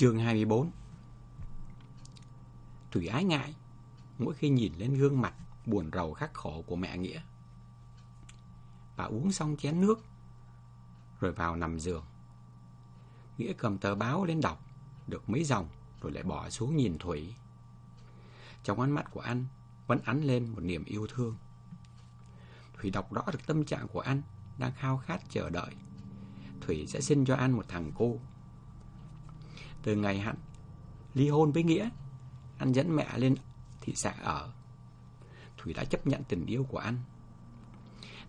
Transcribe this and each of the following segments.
Chương 24 Thủy ái ngại, mỗi khi nhìn lên gương mặt buồn rầu khắc khổ của mẹ Nghĩa. Bà uống xong chén nước, rồi vào nằm giường. Nghĩa cầm tờ báo lên đọc, được mấy dòng, rồi lại bỏ xuống nhìn Thủy. Trong ánh mắt của anh, vẫn ánh lên một niềm yêu thương. Thủy đọc rõ được tâm trạng của anh đang khao khát chờ đợi. Thủy sẽ xin cho anh một thằng cô. Từ ngày hắn ly hôn với Nghĩa, anh dẫn mẹ lên thị xã ở. Thủy đã chấp nhận tình yêu của anh.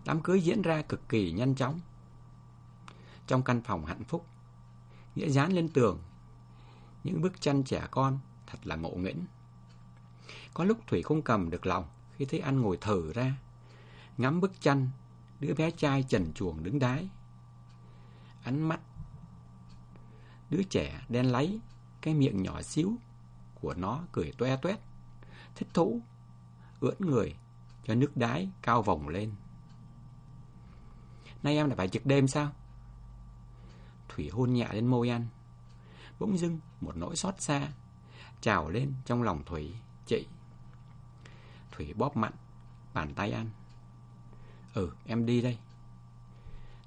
Đám cưới diễn ra cực kỳ nhanh chóng. Trong căn phòng hạnh phúc, Nghĩa dán lên tường những bức tranh trẻ con thật là ngộ nghĩnh. Có lúc Thủy không cầm được lòng khi thấy anh ngồi thở ra, ngắm bức tranh đứa bé trai trần chuồng đứng đái. Ánh mắt đứa trẻ đen láy, cái miệng nhỏ xíu của nó cười toe toét, thích thú, ưỡn người cho nước đái cao vòng lên. Nay em lại phải trực đêm sao? Thủy hôn nhẹ lên môi anh. Bỗng dưng một nỗi xót xa trào lên trong lòng Thủy, chị. Thủy bóp mặn bàn tay anh. Ừ, em đi đây.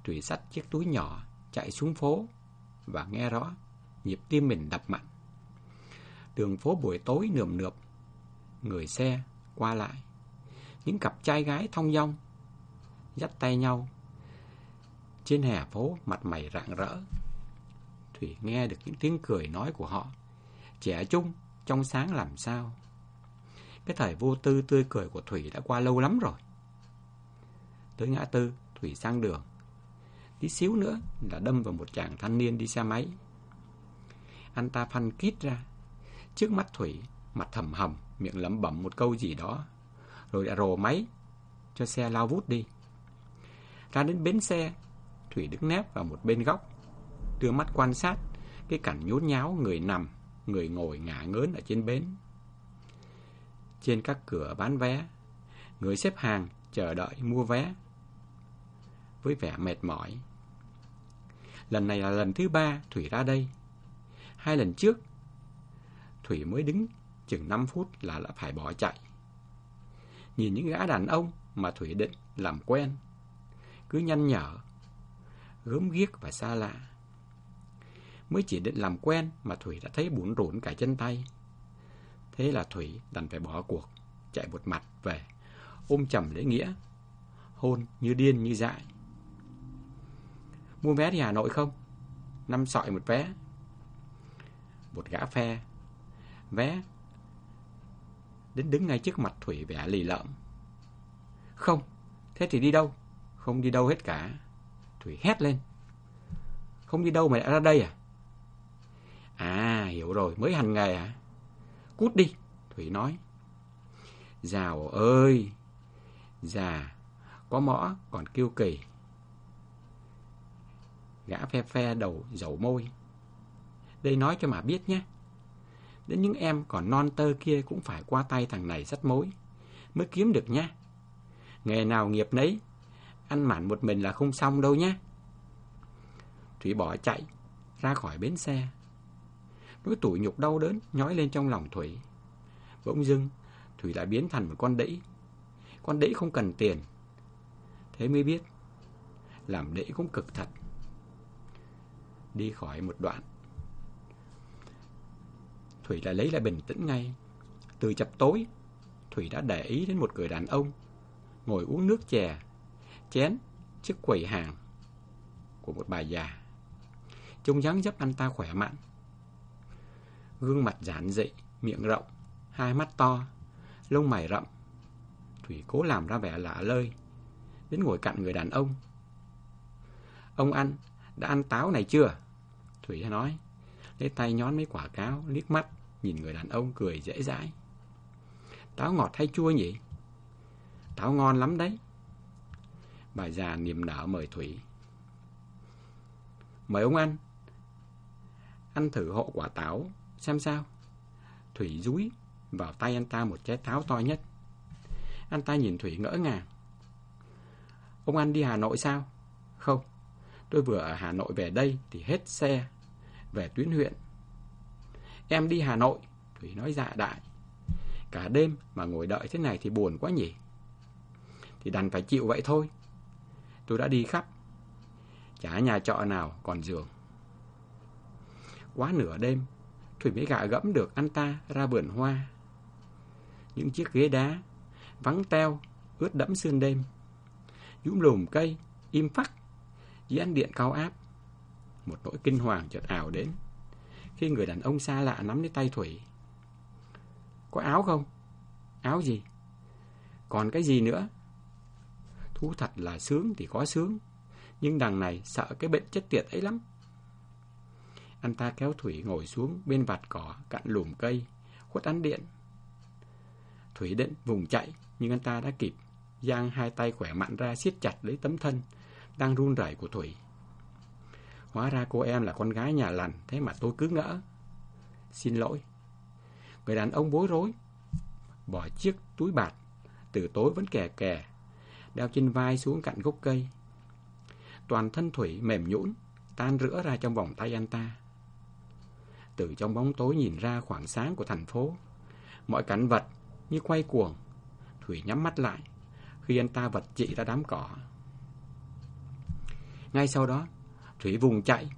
Thủy sắt chiếc túi nhỏ chạy xuống phố và nghe rõ nhịp tim mình đập mạnh. Đường phố buổi tối nườm nượp, người xe qua lại, những cặp trai gái thong dong dắt tay nhau trên hè phố mặt mày rạng rỡ. Thủy nghe được những tiếng cười nói của họ, trẻ trung, trong sáng làm sao. Cái thời vô tư tươi cười của Thủy đã qua lâu lắm rồi. Tới ngã tư, Thủy sang đường. Tí xíu nữa là đâm vào một chàng thanh niên đi xe máy. Anh ta phanh kít ra. Trước mắt Thủy, mặt thầm hầm, miệng lẩm bẩm một câu gì đó. Rồi đã rồ máy, cho xe lao vút đi. Ra đến bến xe, Thủy đứng nép vào một bên góc, đưa mắt quan sát cái cảnh nhốn nháo người nằm, người ngồi ngả ngớn ở trên bến. Trên các cửa bán vé, người xếp hàng chờ đợi mua vé với vẻ mệt mỏi. Lần này là lần thứ ba Thủy ra đây. Hai lần trước, Thủy mới đứng chừng 5 phút là đã phải bỏ chạy. Nhìn những gã đàn ông mà Thủy định làm quen, cứ nhăn nhở, gớm ghiếc và xa lạ. Mới chỉ định làm quen mà Thủy đã thấy bủn rủn cả chân tay. Thế là Thủy đành phải bỏ cuộc, chạy một mặt về, ôm chầm lễ nghĩa, hôn như điên như dại. Mua vé đi Hà Nội không? Năm sọi một vé. Một gã phe, vé, đến đứng ngay trước mặt Thủy vẻ lì lợm. Không, thế thì đi đâu? Không đi đâu hết cả. Thủy hét lên. Không đi đâu mà lại ra đây à? À, hiểu rồi, mới hành nghề à? Cút đi, Thủy nói. già ơi, già, có mõ còn kiêu kỳ. Gã phe phe đầu dầu môi. Đây nói cho mà biết nhé. Đến những em còn non tơ kia cũng phải qua tay thằng này sắt mối. Mới kiếm được nhé. Nghề nào nghiệp nấy. Ăn mặn một mình là không xong đâu nhé. Thủy bỏ chạy ra khỏi bến xe. Nỗi tủi nhục đau đớn nhói lên trong lòng Thủy. Bỗng dưng, Thủy lại biến thành một con đĩ. Con đĩ không cần tiền. Thế mới biết, làm đĩ cũng cực thật. Đi khỏi một đoạn. Thủy lại lấy lại bình tĩnh ngay. Từ chập tối, Thủy đã để ý đến một người đàn ông ngồi uống nước chè, chén chiếc quầy hàng của một bà già. Trông dáng dấp anh ta khỏe mạnh. Gương mặt giản dị, miệng rộng, hai mắt to, lông mày rậm. Thủy cố làm ra vẻ lạ lơi, đến ngồi cạnh người đàn ông. Ông ăn, đã ăn táo này chưa? Thủy nói, lấy tay nhón mấy quả cáo, liếc mắt, nhìn người đàn ông cười dễ dãi. Táo ngọt hay chua nhỉ? Táo ngon lắm đấy. Bà già niềm nở mời Thủy. Mời ông ăn. Ăn thử hộ quả táo, xem sao. Thủy rúi vào tay anh ta một trái táo to nhất. Anh ta nhìn Thủy ngỡ ngàng. Ông ăn đi Hà Nội sao? Không, tôi vừa ở Hà Nội về đây thì hết xe về tuyến huyện. Em đi Hà Nội. Thủy nói dạ đại. Cả đêm mà ngồi đợi thế này thì buồn quá nhỉ. Thì đành phải chịu vậy thôi. Tôi đã đi khắp. Chả nhà trọ nào còn giường. Quá nửa đêm, Thủy mới gạ gẫm được anh ta ra vườn hoa. Những chiếc ghế đá, vắng teo, ướt đẫm sương đêm. Dũng lùm cây, im phắc, dưới ánh điện cao áp. Một nỗi kinh hoàng chợt ảo đến. Khi người đàn ông xa lạ nắm lấy tay Thủy. Có áo không? Áo gì? Còn cái gì nữa? Thú thật là sướng thì có sướng, nhưng đằng này sợ cái bệnh chết tiệt ấy lắm. Anh ta kéo Thủy ngồi xuống bên vạt cỏ cạnh lùm cây, khuất ánh điện. Thủy định vùng chạy, nhưng anh ta đã kịp, giang hai tay khỏe mạnh ra siết chặt lấy tấm thân, đang run rẩy của Thủy. Hóa ra cô em là con gái nhà lành, thế mà tôi cứ ngỡ. Xin lỗi. Người đàn ông bối rối, bỏ chiếc túi bạt, từ tối vẫn kè kè, đeo trên vai xuống cạnh gốc cây. Toàn thân Thủy mềm nhũn, tan rữa ra trong vòng tay anh ta. Từ trong bóng tối nhìn ra khoảng sáng của thành phố, mọi cảnh vật như quay cuồng. Thủy nhắm mắt lại khi anh ta vật trị ra đám cỏ. Ngay sau đó, Thủy vùng chạy,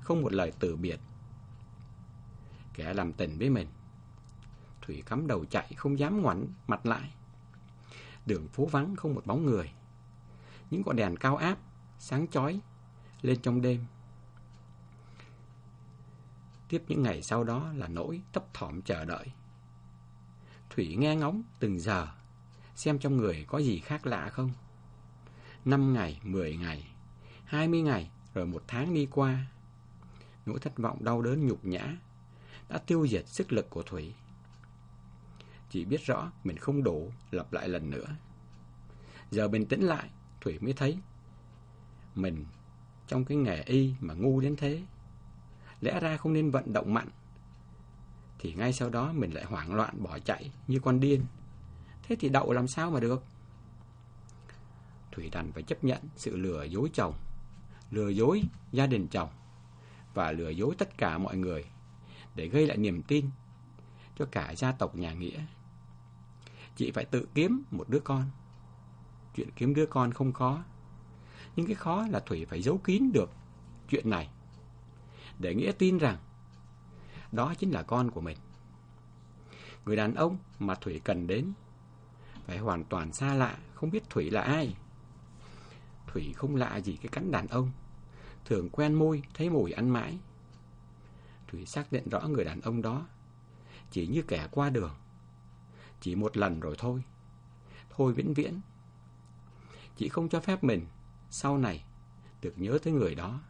không một lời từ biệt. Kẻ làm tình với mình. Thủy cắm đầu chạy, không dám ngoảnh mặt lại. Đường phố vắng không một bóng người. Những con đèn cao áp, sáng chói lên trong đêm. Tiếp những ngày sau đó là nỗi thấp thỏm chờ đợi. Thủy nghe ngóng từng giờ, xem trong người có gì khác lạ không. Năm ngày, mười ngày, hai mươi ngày, rồi một tháng đi qua. Nỗi thất vọng đau đớn nhục nhã đã tiêu diệt sức lực của Thủy. Chỉ biết rõ mình không đủ lặp lại lần nữa. Giờ bình tĩnh lại, Thủy mới thấy mình trong cái nghề y mà ngu đến thế. Lẽ ra không nên vận động mạnh. Thì ngay sau đó mình lại hoảng loạn bỏ chạy như con điên. Thế thì đậu làm sao mà được? Thủy đành phải chấp nhận sự lừa dối chồng, lừa dối gia đình chồng và lừa dối tất cả mọi người để gây lại niềm tin cho cả gia tộc nhà Nghĩa. Chị phải tự kiếm một đứa con. Chuyện kiếm đứa con không khó. Nhưng cái khó là Thủy phải giấu kín được chuyện này. Để Nghĩa tin rằng đó chính là con của mình. Người đàn ông mà Thủy cần đến phải hoàn toàn xa lạ, không biết Thủy là ai. Thủy không lạ gì cái cắn đàn ông, thường quen môi, thấy mùi ăn mãi. Thủy xác định rõ người đàn ông đó, chỉ như kẻ qua đường. Chỉ một lần rồi thôi, thôi vĩnh viễn. Chị không cho phép mình sau này được nhớ tới người đó.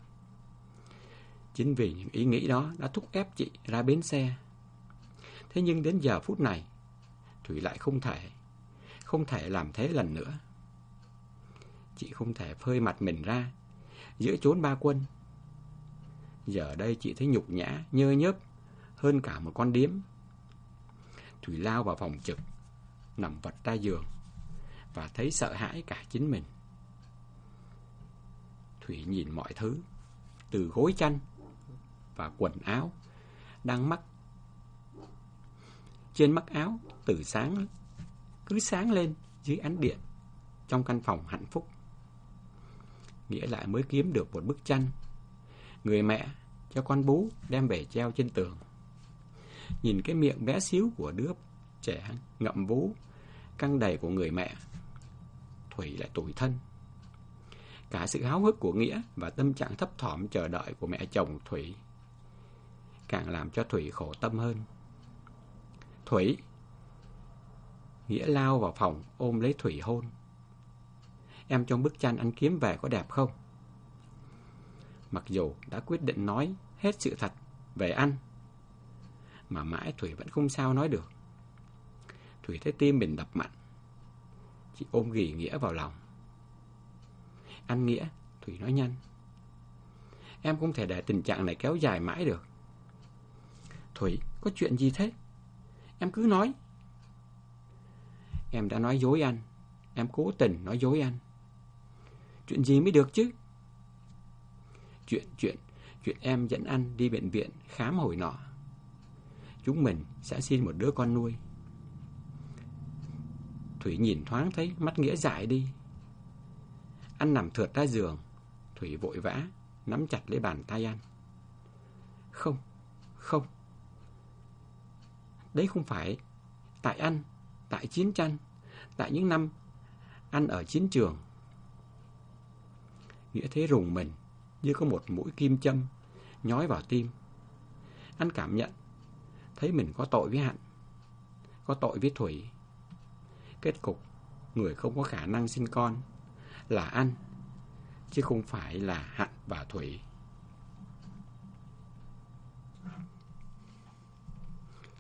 Chính vì những ý nghĩ đó đã thúc ép chị ra bến xe. Thế nhưng đến giờ phút này, Thủy lại không thể, không thể làm thế lần nữa. Chị không thể phơi mặt mình ra, giữa chốn ba quân. Giờ đây chị thấy nhục nhã, nhơ nhớp, hơn cả một con điếm. Thủy lao vào phòng trực, nằm vật ra giường, và thấy sợ hãi cả chính mình. Thủy nhìn mọi thứ, từ gối chăn và quần áo, đang mắc. Trên mắc áo, từ sáng, cứ sáng lên dưới ánh điện, trong căn phòng hạnh phúc. Nghĩa lại mới kiếm được một bức tranh. Người mẹ cho con bú đem về treo trên tường. Nhìn cái miệng bé xíu của đứa trẻ ngậm bú, căng đầy của người mẹ. Thủy lại tủi thân. Cả sự háo hức của Nghĩa và tâm trạng thấp thỏm chờ đợi của mẹ chồng Thủy càng làm cho Thủy khổ tâm hơn. Thủy! Nghĩa lao vào phòng ôm lấy Thủy hôn. Em trong bức tranh anh kiếm về có đẹp không? Mặc dù đã quyết định nói hết sự thật về anh, mà mãi Thủy vẫn không sao nói được. Thủy thấy tim mình đập mạnh. Chị ôm ghì Nghĩa vào lòng. Anh Nghĩa, Thủy nói nhanh. Em không thể để tình trạng này kéo dài mãi được. Thủy, có chuyện gì thế? Em cứ nói. Em đã nói dối anh. Em cố tình nói dối anh. Chuyện gì mới được chứ? Chuyện, chuyện, chuyện em dẫn ăn đi bệnh viện khám hồi nọ. chúng mình sẽ xin một đứa con nuôi. Thủy nhìn thoáng thấy mắt Nghĩa dại đi. Ăn nằm thượt ra giường, Thủy vội vã, nắm chặt lấy bàn tay ăn. Không, không. Đấy không phải tại ăn, tại chiến tranh, tại những năm ăn ở chiến trường. Nghĩa thế rùng mình, như có một mũi kim châm, nhói vào tim. Anh cảm nhận, thấy mình có tội với Hạnh, có tội với Thủy. Kết cục, người không có khả năng sinh con là anh, chứ không phải là Hạnh và Thủy.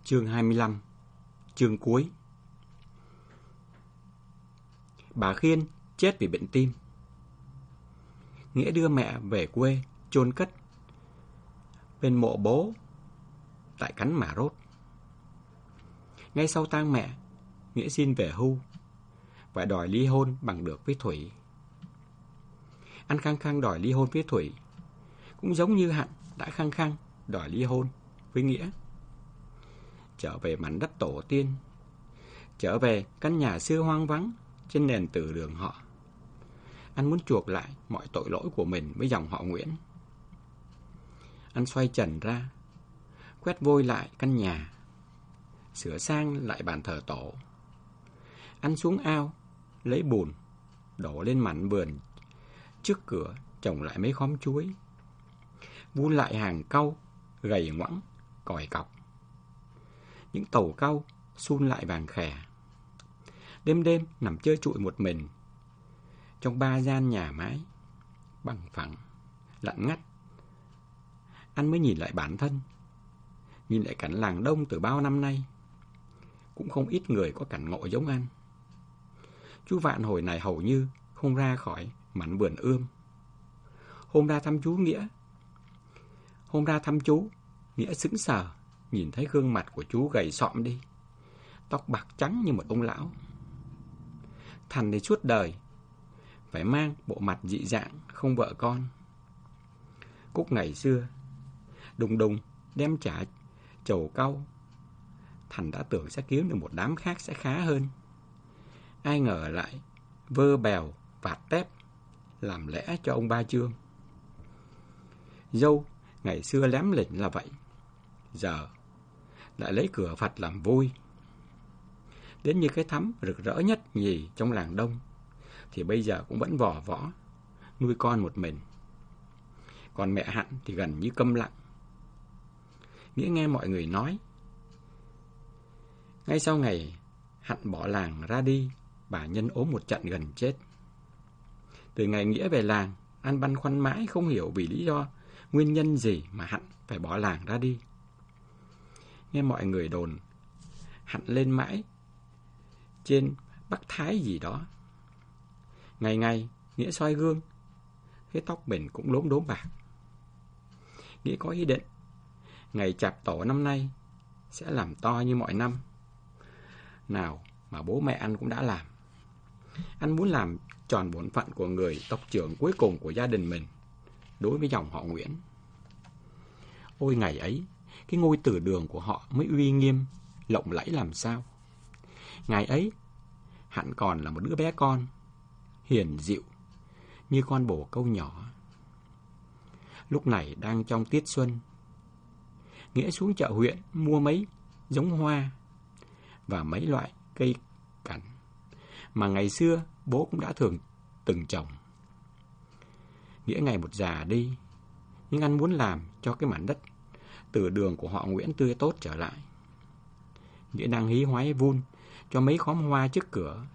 Chương 25 Chương cuối Bà Khiên chết vì bệnh tim. Nghĩa đưa mẹ về quê, chôn cất. Bên mộ bố, tại cắn mả rốt. Ngay sau tang mẹ, Nghĩa xin về hưu và đòi ly hôn bằng được với Thủy. Anh khăng khăng đòi ly hôn với Thủy, cũng giống như Hạnh đã khăng khăng đòi ly hôn với Nghĩa. Trở về mảnh đất tổ tiên, trở về căn nhà xưa hoang vắng trên nền từ đường họ. Anh muốn chuộc lại mọi tội lỗi của mình với dòng họ Nguyễn. Anh xoay trần ra, quét vôi lại căn nhà, sửa sang lại bàn thờ tổ. Anh xuống ao, lấy bùn, đổ lên mảnh vườn, trước cửa trồng lại mấy khóm chuối. Vun lại hàng cau, gầy ngoẵng, còi cọc. Những tàu cau sun lại vàng khè. Đêm đêm nằm chơi trụi một mình trong ba gian nhà mái Bằng phẳng lặng ngắt. Anh mới nhìn lại bản thân. Nhìn lại cảnh làng đông từ bao năm nay. Cũng không ít người có cảnh ngộ giống anh. Chú Vạn hồi này hầu như Không ra khỏi mảnh vườn ươm. Hôm ra thăm chú Nghĩa. Hôm ra thăm chú, Nghĩa sững sờ, Nhìn thấy gương mặt của chú gầy sọm đi. Tóc bạc trắng như một ông lão. Thành thì suốt đời phải mang bộ mặt dị dạng Không vợ con. Cúc ngày xưa Đùng đùng đem trả chầu cau. Thành đã tưởng sẽ kiếm được một đám khác sẽ khá hơn. Ai ngờ lại Vơ bèo vạt tép Làm lẽ cho ông ba trương. Dâu Ngày xưa lém lỉnh là vậy Giờ Lại lấy cửa Phật làm vui đến như cái thắm rực rỡ nhất nhì trong làng đông, thì bây giờ cũng vẫn vỏ võ, nuôi con một mình. Còn mẹ Hạnh thì gần như câm lặng. Nghĩa nghe mọi người nói. Ngay sau ngày Hạnh bỏ làng ra đi, bà Nhân ốm một trận gần chết. Từ ngày Nghĩa về làng, An băn khoăn mãi không hiểu vì lý do, nguyên nhân gì mà Hạnh phải bỏ làng ra đi. Nghe mọi người đồn, Hạnh lên mãi trên Bắc Thái gì đó. Ngày ngày, Nghĩa soi gương, thấy tóc mình cũng lốm đốm bạc. Nghĩa có ý định, ngày chạp tổ năm nay sẽ làm to như mọi năm. Nào mà bố mẹ anh cũng đã làm. Anh muốn làm tròn bổn phận của người tộc trưởng cuối cùng của gia đình mình đối với dòng họ Nguyễn. Ôi ngày ấy, cái ngôi tử đường của họ mới uy nghiêm, lộng lẫy làm sao. Ngày ấy, hẳn còn là một đứa bé con, hiền dịu, như con bổ câu nhỏ. Lúc này đang trong tiết xuân. Nghĩa xuống chợ huyện mua mấy giống hoa và mấy loại cây cảnh mà ngày xưa bố cũng đã thường từng trồng. Nghĩa ngày một già đi, nhưng anh muốn làm cho cái mảnh đất từ đường của họ Nguyễn tươi tốt trở lại. Nghĩa đang hí hoái vun cho mấy khóm hoa trước cửa.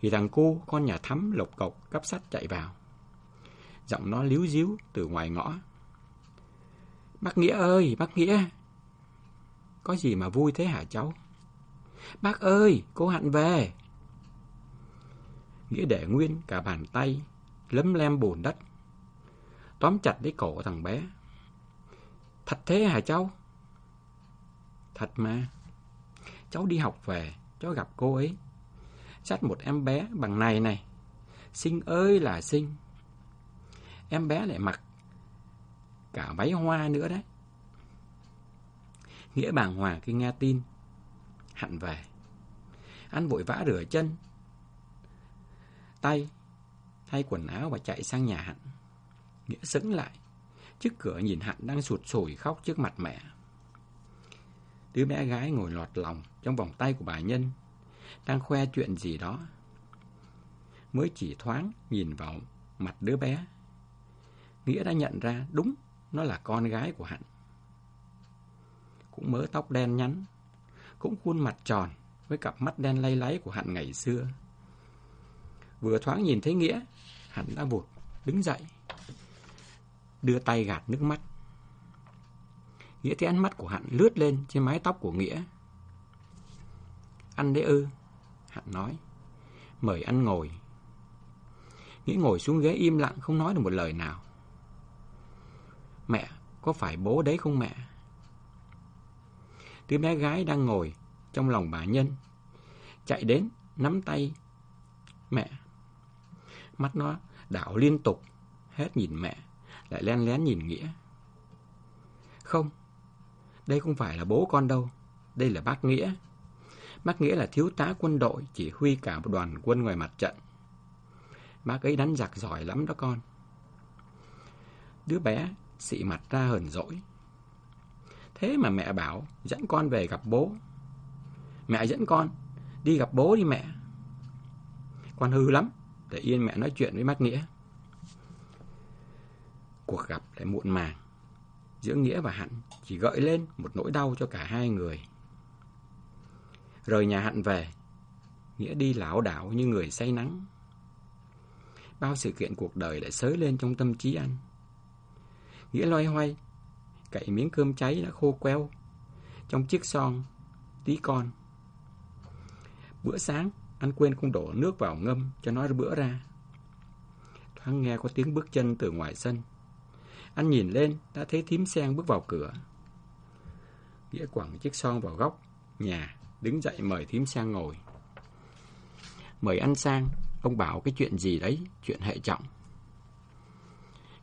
Thì thằng cô, con nhà thắm lộc cộc cắp sắt chạy vào. Giọng nó líu díu từ ngoài ngõ. Bác Nghĩa ơi, bác Nghĩa! Có gì mà vui thế hả cháu? Bác ơi, cô Hạnh về! Nghĩa để nguyên cả bàn tay, lấm lem bùn đất. Tóm chặt lấy cổ thằng bé. Thật thế hả cháu? Thật mà. Cháu đi học về, cháu gặp cô ấy. Dắt một em bé bằng này này. Xinh ơi là xinh. Em bé lại mặc cả váy hoa nữa đấy. Nghĩa bàng hoàng khi nghe tin. hẳn về. Anh vội vã rửa chân. Tay. Thay quần áo và chạy sang nhà Hạnh. Nghĩa sững lại. Trước cửa nhìn Hạnh đang sụt sùi khóc trước mặt mẹ. Đứa bé gái ngồi lọt lòng trong vòng tay của bà Nhân. Đang khoe chuyện gì đó. Mới chỉ thoáng nhìn vào mặt đứa bé. Nghĩa đã nhận ra đúng nó là con gái của Hạnh. Cũng mớ tóc đen nhắn, cũng khuôn mặt tròn với cặp mắt đen lay láy của Hạnh ngày xưa. Vừa thoáng nhìn thấy Nghĩa, Hạnh đã vụt, đứng dậy, đưa tay gạt nước mắt. Nghĩa thấy ánh mắt của Hạnh lướt lên trên mái tóc của Nghĩa. Ăn đấy ư, hắn nói. Mời anh ngồi. Nghĩa ngồi xuống ghế im lặng không nói được một lời nào. Mẹ, có phải bố đấy không mẹ? Đứa bé gái đang ngồi trong lòng bà Nhân. Chạy đến, nắm tay mẹ. Mắt nó đảo liên tục, hết nhìn mẹ, lại len lén nhìn Nghĩa. Không, đây không phải là bố con đâu, đây là bác Nghĩa. Bác Nghĩa là thiếu tá quân đội chỉ huy cả một đoàn quân ngoài mặt trận. Bác ấy đánh giặc giỏi lắm đó con. Đứa bé xị mặt ra hờn dỗi. Thế mà mẹ bảo dẫn con về gặp bố. Mẹ dẫn con, đi gặp bố đi mẹ. Con hư lắm, để yên mẹ nói chuyện với bác Nghĩa. Cuộc gặp lại muộn màng. Giữa Nghĩa và Hạnh chỉ gợi lên một nỗi đau cho cả hai người. Rời nhà Hạnh về, Nghĩa đi lão đảo như người say nắng. Bao sự kiện cuộc đời lại sới lên trong tâm trí anh. Nghĩa loay hoay, cậy miếng cơm cháy đã khô queo, trong chiếc son, tí con. Bữa sáng, anh quên không đổ nước vào ngâm cho nó bữa ra. Thoáng nghe có tiếng bước chân từ ngoài sân. Anh nhìn lên, đã thấy thím sen bước vào cửa. Nghĩa quẳng chiếc son vào góc, nhà, đứng dậy mời thím sang ngồi. Mời ăn sang, ông bảo cái chuyện gì đấy, chuyện hệ trọng.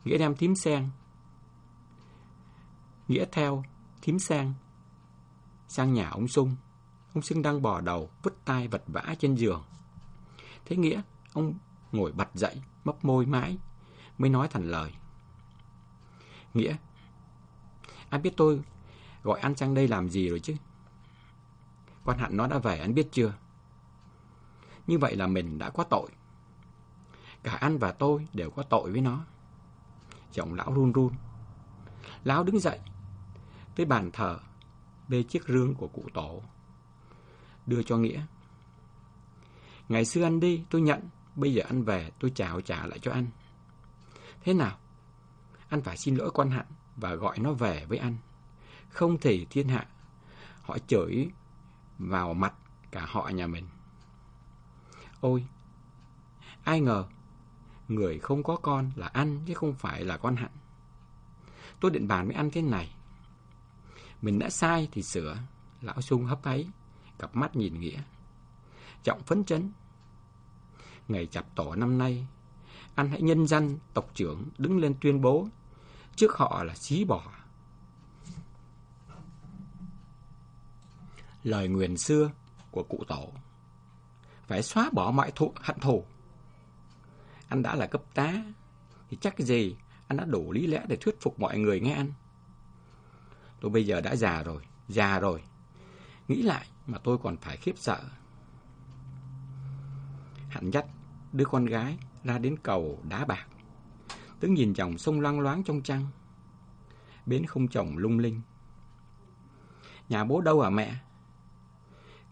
Nghĩa đem thím sen Nghĩa theo, thím sang. Sang nhà ông Sung. Ông Sung đang bò đầu, vứt tay vật vã trên giường. Thế Nghĩa, ông ngồi bật dậy, mấp môi mãi, mới nói thành lời. Nghĩa, anh biết tôi gọi anh sang đây làm gì rồi chứ? Quan hạn nó đã về, anh biết chưa? Như vậy là mình đã có tội. Cả anh và tôi đều có tội với nó. Giọng lão run run. Lão đứng dậy, tới bàn thờ, bê chiếc rương của cụ tổ. Đưa cho Nghĩa. Ngày xưa anh đi, tôi nhận, bây giờ anh về, tôi chào trả lại cho anh. Thế nào? Anh phải xin lỗi quan hạn và gọi nó về với anh. Không thể thiên hạ, họ chửi vào mặt cả họ nhà mình. Ôi, ai ngờ, người không có con là ăn chứ không phải là con hạnh. Tôi định bàn với ăn thế này. Mình đã sai thì sửa. Lão sung hấp ấy, cặp mắt nhìn Nghĩa. Trọng phấn chấn. Ngày chập tổ năm nay, anh hãy nhân dân tộc trưởng đứng lên tuyên bố trước họ là xí bỏ. Lời nguyền xưa của cụ tổ phải xóa bỏ mọi thụ, hận thù. Anh đã là cấp tá, thì chắc cái gì anh đã đủ lý lẽ để thuyết phục mọi người nghe anh. Tôi bây giờ đã già rồi, già rồi. Nghĩ lại mà tôi còn phải khiếp sợ. Hạnh dắt đứa con gái ra đến cầu đá bạc. Tướng nhìn dòng sông loang loáng trong trăng. Bến không chồng lung linh. Nhà bố đâu à mẹ?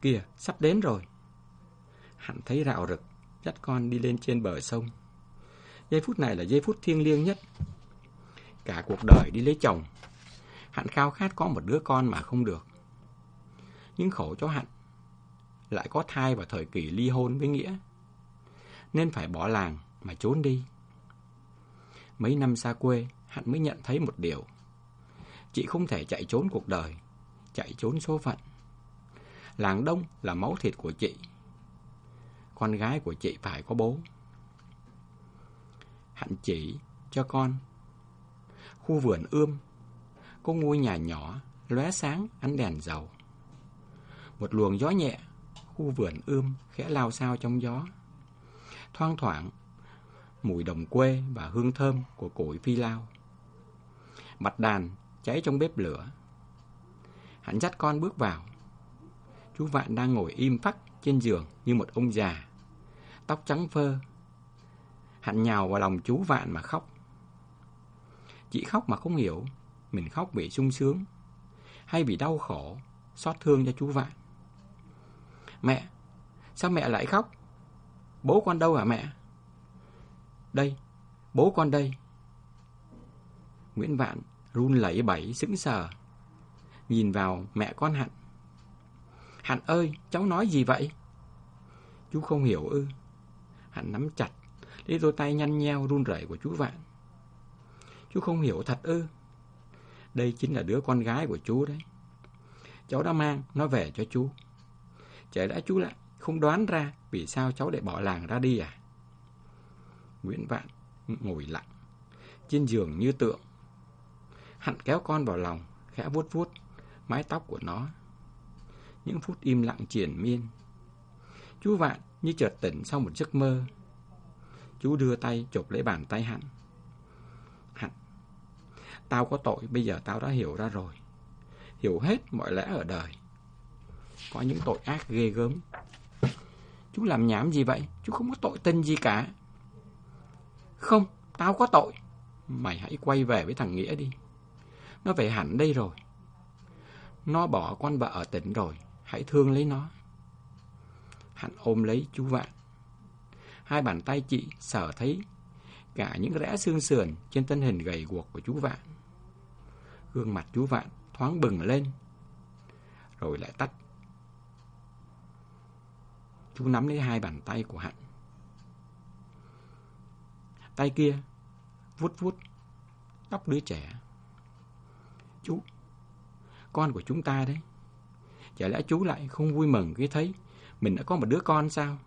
Kìa, sắp đến rồi. Hắn thấy rạo rực, dắt con đi lên trên bờ sông. Giây phút này là giây phút thiêng liêng nhất. Cả cuộc đời đi lấy chồng, hắn khao khát có một đứa con mà không được. Nhưng khổ cho hắn, lại có thai vào thời kỳ ly hôn với Nghĩa. Nên phải bỏ làng mà trốn đi. Mấy năm xa quê, hắn mới nhận thấy một điều. Chị không thể chạy trốn cuộc đời, chạy trốn số phận. Làng Đông là máu thịt của chị. Con gái của chị phải có bố. Hạnh chỉ cho con. Khu vườn ươm có ngôi nhà nhỏ lóe sáng ánh đèn dầu. Một luồng gió nhẹ, khu vườn ươm khẽ lao sao trong gió. Thoang thoảng, mùi đồng quê và hương thơm của củi phi lao. Mặt đàn cháy trong bếp lửa. Hắn dắt con bước vào. Chú Vạn đang ngồi im phắc trên giường như một ông già. Tóc trắng phơ. hạnh nhào vào lòng chú Vạn mà khóc. Chị khóc mà không hiểu mình khóc vì sung sướng hay vì đau khổ, xót thương cho chú Vạn. Mẹ, sao mẹ lại khóc? Bố con đâu hả mẹ? Đây, bố con đây. Nguyễn Vạn run lẩy bẩy sững sờ, nhìn vào mẹ con Hạnh. Hạnh ơi, cháu nói gì vậy? Chú không hiểu ư. Hạnh nắm chặt, lấy đôi tay nhăn nheo run rẩy của chú Vạn. Chú không hiểu thật ư. Đây chính là đứa con gái của chú đấy. Cháu đã mang nó về cho chú. Trẻ đã chú lại không đoán ra vì sao cháu lại bỏ làng ra đi à? Nguyễn Vạn ngồi lặng, trên giường như tượng. Hạnh kéo con vào lòng, khẽ vuốt vuốt mái tóc của nó. Những phút im lặng triển miên. Chú Vạn như chợt tỉnh sau một giấc mơ. Chú đưa tay chụp lấy bàn tay Hạnh. Hạnh, tao có tội, bây giờ tao đã hiểu ra rồi. Hiểu hết mọi lẽ ở đời. Có những tội ác ghê gớm. Chú làm nhảm gì vậy? Chú không có tội tình gì cả. Không, tao có tội. Mày hãy quay về với thằng Nghĩa đi. Nó về hẳn đây rồi. Nó bỏ con vợ ở tỉnh rồi. Hãy thương lấy nó. Hạnh ôm lấy chú Vạn. Hai bàn tay chị sở thấy cả những rẽ xương sườn trên thân hình gầy guộc của chú Vạn. Gương mặt chú Vạn thoáng bừng lên, rồi lại tắt. Chú nắm lấy hai bàn tay của Hạnh. Tay kia vuốt vuốt tóc đứa trẻ. Chú, con của chúng ta đấy. Chả lẽ chú lại không vui mừng khi thấy mình đã có một đứa con sao?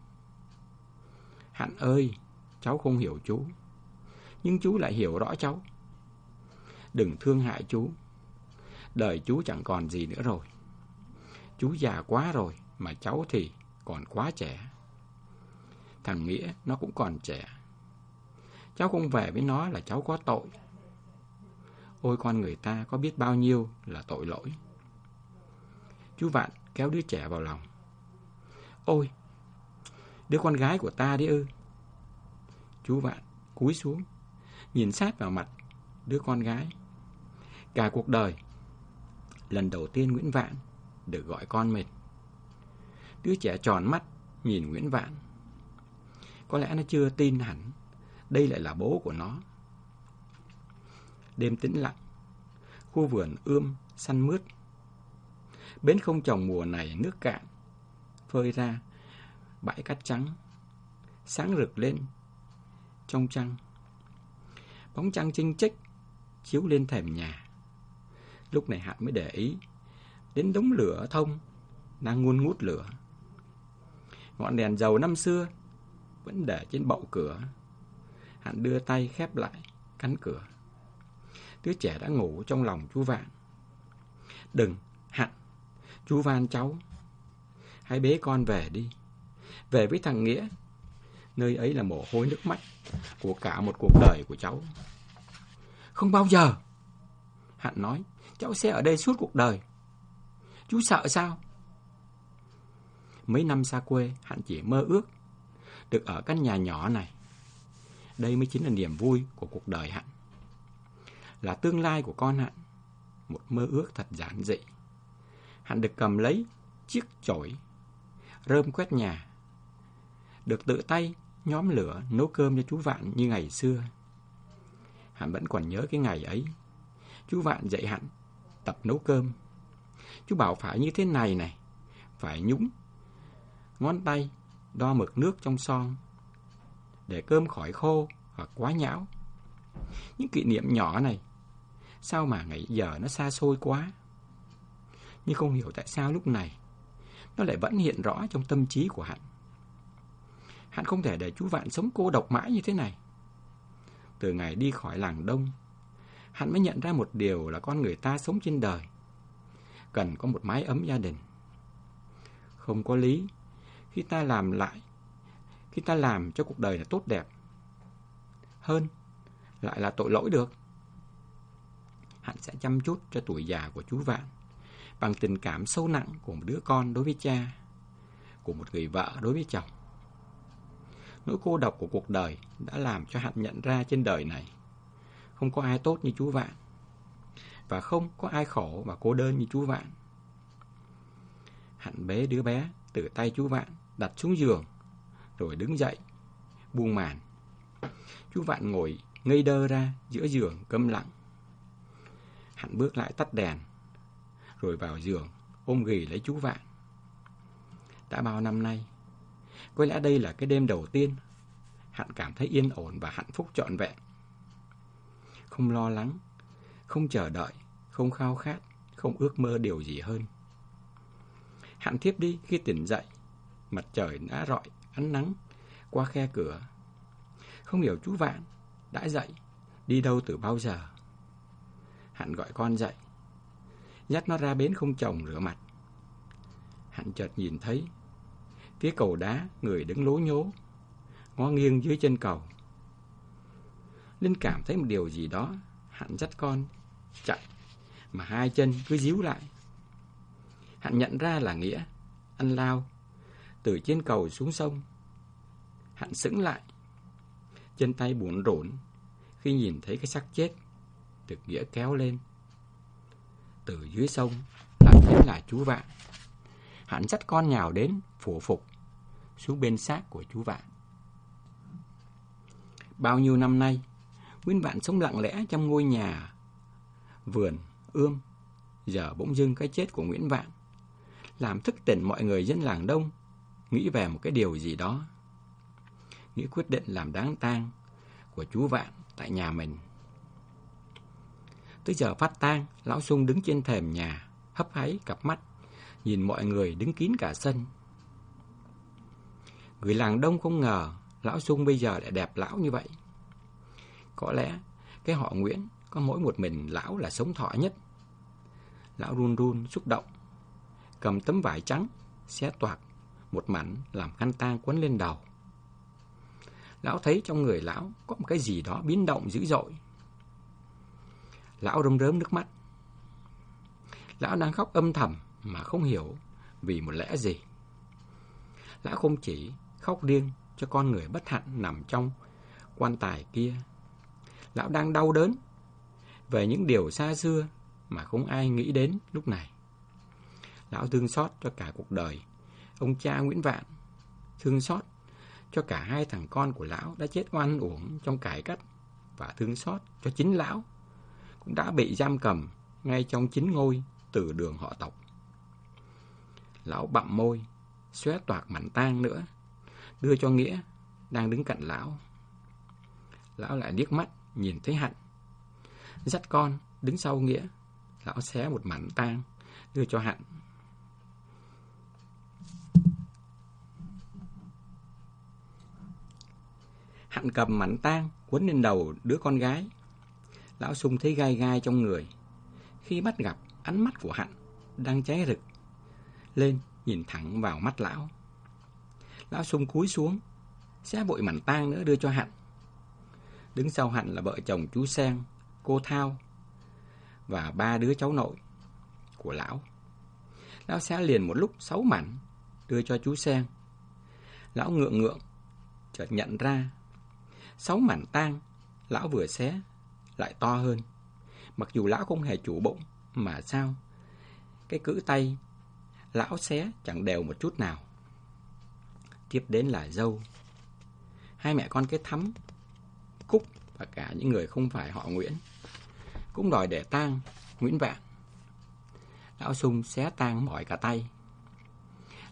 Hạnh ơi, cháu không hiểu chú. Nhưng chú lại hiểu rõ cháu. Đừng thương hại chú. Đời chú chẳng còn gì nữa rồi. Chú già quá rồi, mà cháu thì còn quá trẻ. Thằng Nghĩa nó cũng còn trẻ. Cháu không về với nó là cháu có tội. Ôi con người ta có biết bao nhiêu là tội lỗi. Chú Vạn kéo đứa trẻ vào lòng. Ôi, đứa con gái của ta đấy ư. Chú Vạn cúi xuống, nhìn sát vào mặt đứa con gái. Cả cuộc đời, lần đầu tiên Nguyễn Vạn được gọi con mình. Đứa trẻ tròn mắt, nhìn Nguyễn Vạn. Có lẽ nó chưa tin hẳn, đây lại là bố của nó. Đêm tĩnh lặng, khu vườn ươm, săn mướt. Bến không trồng mùa này nước cạn, phơi ra, bãi cát trắng, sáng rực lên trong trăng. Bóng trăng chinh chích chiếu lên thềm nhà. Lúc này hạn mới để ý đến đống lửa thông đang ngun ngút lửa. Ngọn đèn dầu năm xưa vẫn để trên bậu cửa. hạn đưa tay khép lại cánh cửa. Đứa trẻ đã ngủ trong lòng chú Vạn. Đừng, hạn chú van cháu. Hãy bế con về đi. Về với thằng Nghĩa. Nơi ấy là mồ hôi nước mắt của cả một cuộc đời của cháu. Không bao giờ. hạn nói, cháu sẽ ở đây suốt cuộc đời. Chú sợ sao? Mấy năm xa quê, hạn chỉ mơ ước được ở căn nhà nhỏ này. Đây mới chính là niềm vui của cuộc đời hạn, Là tương lai của con hạn, Một mơ ước thật giản dị. Hạnh được cầm lấy chiếc chổi, rơm quét nhà. Được tự tay nhóm lửa nấu cơm cho chú Vạn như ngày xưa. Hạnh vẫn còn nhớ cái ngày ấy. Chú Vạn dạy Hạnh tập nấu cơm. Chú bảo phải như thế này này, phải nhúng ngón tay đo mực nước trong son để cơm khỏi khô hoặc quá nhão. Những kỷ niệm nhỏ này, sao mà ngày giờ nó xa xôi quá. Nhưng không hiểu tại sao lúc này nó lại vẫn hiện rõ trong tâm trí của Hạnh. Hạnh không thể để chú Vạn sống cô độc mãi như thế này. Từ ngày đi khỏi làng đông, Hạnh mới nhận ra một điều là con người ta sống trên đời. cần có một mái ấm gia đình. Không có lý khi ta làm lại, khi ta làm cho cuộc đời là tốt đẹp. Hơn, lại là tội lỗi được. Hắn sẽ chăm chút cho tuổi già của chú Vạn bằng tình cảm sâu nặng của một đứa con đối với cha, của một người vợ đối với chồng. Nỗi cô độc của cuộc đời đã làm cho Hạnh nhận ra trên đời này không có ai tốt như chú Vạn và không có ai khổ và cô đơn như chú Vạn. Hạnh bế đứa bé từ tay chú Vạn đặt xuống giường rồi đứng dậy buông màn. Chú Vạn ngồi ngây đơ ra giữa giường câm lặng. Hạnh bước lại tắt đèn rồi vào giường ôm ghì lấy chú Vạn. Đã bao năm nay, có lẽ đây là cái đêm đầu tiên hạn cảm thấy yên ổn và hạnh phúc trọn vẹn. Không lo lắng, không chờ đợi, không khao khát, không ước mơ điều gì hơn. hạn thiếp đi khi tỉnh dậy, mặt trời đã rọi ánh nắng qua khe cửa. Không hiểu chú Vạn đã dậy, đi đâu từ bao giờ. hạn gọi con dậy, dắt nó ra bến không chồng rửa mặt. Hạnh chợt nhìn thấy phía cầu đá người đứng lố nhố, ngó nghiêng dưới chân cầu. Linh cảm thấy một điều gì đó, Hạnh dắt con chạy, mà hai chân cứ díu lại. Hạnh nhận ra là Nghĩa, anh lao, từ trên cầu xuống sông. Hạnh sững lại, chân tay buồn rộn khi nhìn thấy cái xác chết được Nghĩa kéo lên. Từ dưới sông là chính là chú Vạn. Hắn dắt con nhào đến, phủ phục, xuống bên xác của chú Vạn. Bao nhiêu năm nay, Nguyên Vạn sống lặng lẽ trong ngôi nhà, vườn, ươm. Giờ bỗng dưng cái chết của Nguyễn Vạn làm thức tỉnh mọi người dân làng đông nghĩ về một cái điều gì đó. Nghĩ quyết định làm đáng tang của chú Vạn tại nhà mình. Tới giờ phát tang, Lão Sung đứng trên thềm nhà, hấp háy cặp mắt, nhìn mọi người đứng kín cả sân. Người làng đông không ngờ Lão Sung bây giờ lại đẹp lão như vậy. Có lẽ cái họ Nguyễn có mỗi một mình lão là sống thọ nhất. Lão run run xúc động, cầm tấm vải trắng, xé toạc một mảnh làm khăn tang quấn lên đầu. Lão thấy trong người lão có một cái gì đó biến động dữ dội. Lão rơm rớm nước mắt. Lão đang khóc âm thầm mà không hiểu vì một lẽ gì. Lão không chỉ khóc riêng cho con người bất hạnh nằm trong quan tài kia. Lão đang đau đớn về những điều xa xưa mà không ai nghĩ đến lúc này. Lão thương xót cho cả cuộc đời ông cha Nguyễn Vạn, thương xót cho cả hai thằng con của lão đã chết oan uổng trong cải cách và thương xót cho chính lão đã bị giam cầm ngay trong chính ngôi từ đường họ tộc. Lão bặm môi, xóe toạc mảnh tang nữa đưa cho Nghĩa, đang đứng cạnh lão. Lão lại liếc mắt, nhìn thấy Hạnh. Dắt con, đứng sau Nghĩa, lão xé một mảnh tang, đưa cho Hạnh. Hạnh cầm mảnh tang, quấn lên đầu đứa con gái. Lão sung thấy gai gai trong người. Khi bắt gặp ánh mắt của Hạnh đang cháy rực, lên nhìn thẳng vào mắt lão. Lão sung cúi xuống, xé bội mảnh tang nữa đưa cho Hạnh. Đứng sau Hạnh là vợ chồng chú Sen, cô Thao và ba đứa cháu nội của lão. Lão xé liền một lúc sáu mảnh đưa cho chú Sen. Lão ngượng ngượng, chợt nhận ra sáu mảnh tang lão vừa xé lại to hơn. Mặc dù lão không hề chủ bụng, mà sao? Cái cử tay lão xé chẳng đều một chút nào. Tiếp đến là dâu. Hai mẹ con kết thắm, Cúc và cả những người không phải họ Nguyễn. Cũng đòi để tang Nguyễn Vạn. Lão sung xé tang mỏi cả tay.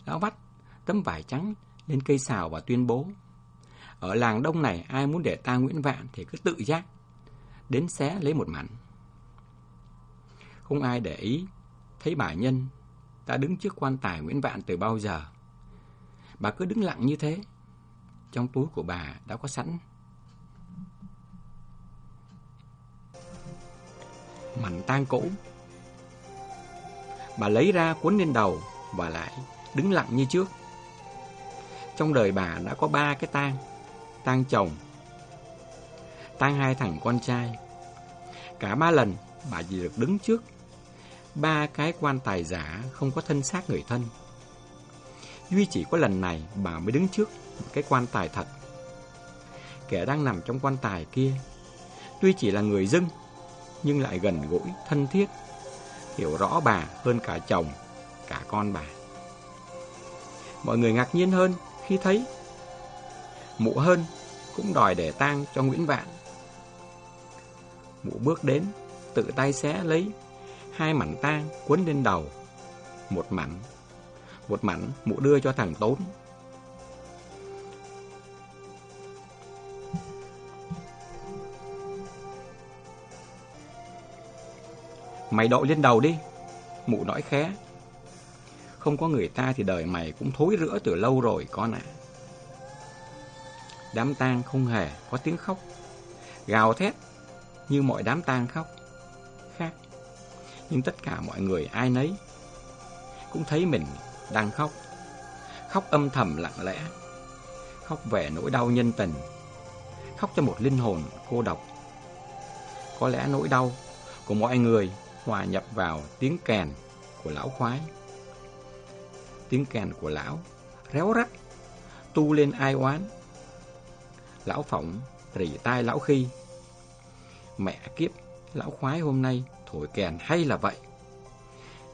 Lão vắt tấm vải trắng lên cây xào và tuyên bố. Ở làng đông này ai muốn để tang Nguyễn Vạn thì cứ tự giác. Đến xé lấy một mảnh. Không ai để ý thấy bà Nhân đã đứng trước quan tài Nguyễn Vạn từ bao giờ. Bà cứ đứng lặng như thế. Trong túi của bà đã có sẵn mảnh tang cũ. Bà lấy ra cuốn lên đầu và lại đứng lặng như trước. Trong đời bà đã có ba cái tang, tang chồng, tang hai thằng con trai. Cả ba lần bà chỉ được đứng trước ba cái quan tài giả không có thân xác người thân. Duy chỉ có lần này bà mới đứng trước một cái quan tài thật. Kẻ đang nằm trong quan tài kia, tuy chỉ là người dưng, nhưng lại gần gũi, thân thiết, hiểu rõ bà hơn cả chồng, cả con bà. Mọi người ngạc nhiên hơn khi thấy mụ hơn cũng đòi để tang cho Nguyễn Vạn. Mụ bước đến, tự tay xé lấy hai mảnh tang quấn lên đầu. Một mảnh, một mảnh mụ đưa cho thằng Tốn. Mày đội lên đầu đi, mụ nói khé. Không có người ta thì đời mày cũng thối rữa từ lâu rồi con ạ. Đám tang không hề có tiếng khóc, gào thét như mọi đám tang khóc khác. Nhưng tất cả mọi người ai nấy cũng thấy mình đang khóc. Khóc âm thầm lặng lẽ, khóc về nỗi đau nhân tình, khóc cho một linh hồn cô độc. Có lẽ nỗi đau của mọi người hòa nhập vào tiếng kèn của lão khoái. Tiếng kèn của lão réo rắt, tu lên ai oán. Lão phỏng rỉ tai lão khi. Mẹ kiếp, lão khoái hôm nay thổi kèn hay là vậy.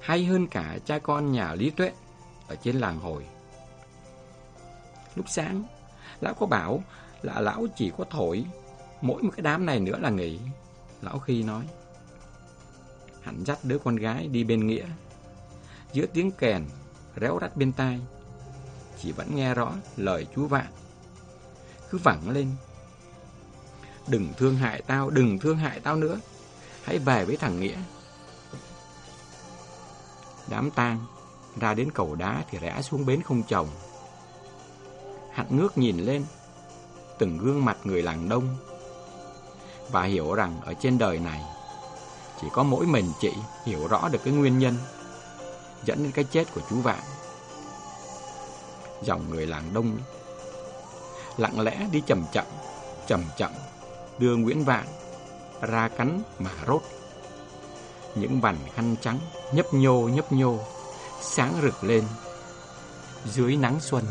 Hay hơn cả cha con nhà Lý Tuệ ở trên làng hồi. Lúc sáng, lão có bảo là lão chỉ có thổi mỗi một cái đám này nữa là nghỉ. Lão khi nói. Hắn dắt đứa con gái đi bên nghĩa. Giữa tiếng kèn réo rắt bên tai, chỉ vẫn nghe rõ lời chú vạn. Cứ vẳng lên. Đừng thương hại tao, đừng thương hại tao nữa. Hãy về với thằng Nghĩa. Đám tang ra đến cầu đá thì rẽ xuống bến không chồng. Hạnh ngước nhìn lên, từng gương mặt người làng đông và hiểu rằng ở trên đời này chỉ có mỗi mình chị hiểu rõ được cái nguyên nhân dẫn đến cái chết của chú Vạn. Dòng người làng đông lặng lẽ đi chậm chậm, chậm chậm đưa Nguyễn Vạn ra cắn mà rốt. Những vành khăn trắng nhấp nhô nhấp nhô, sáng rực lên dưới nắng xuân.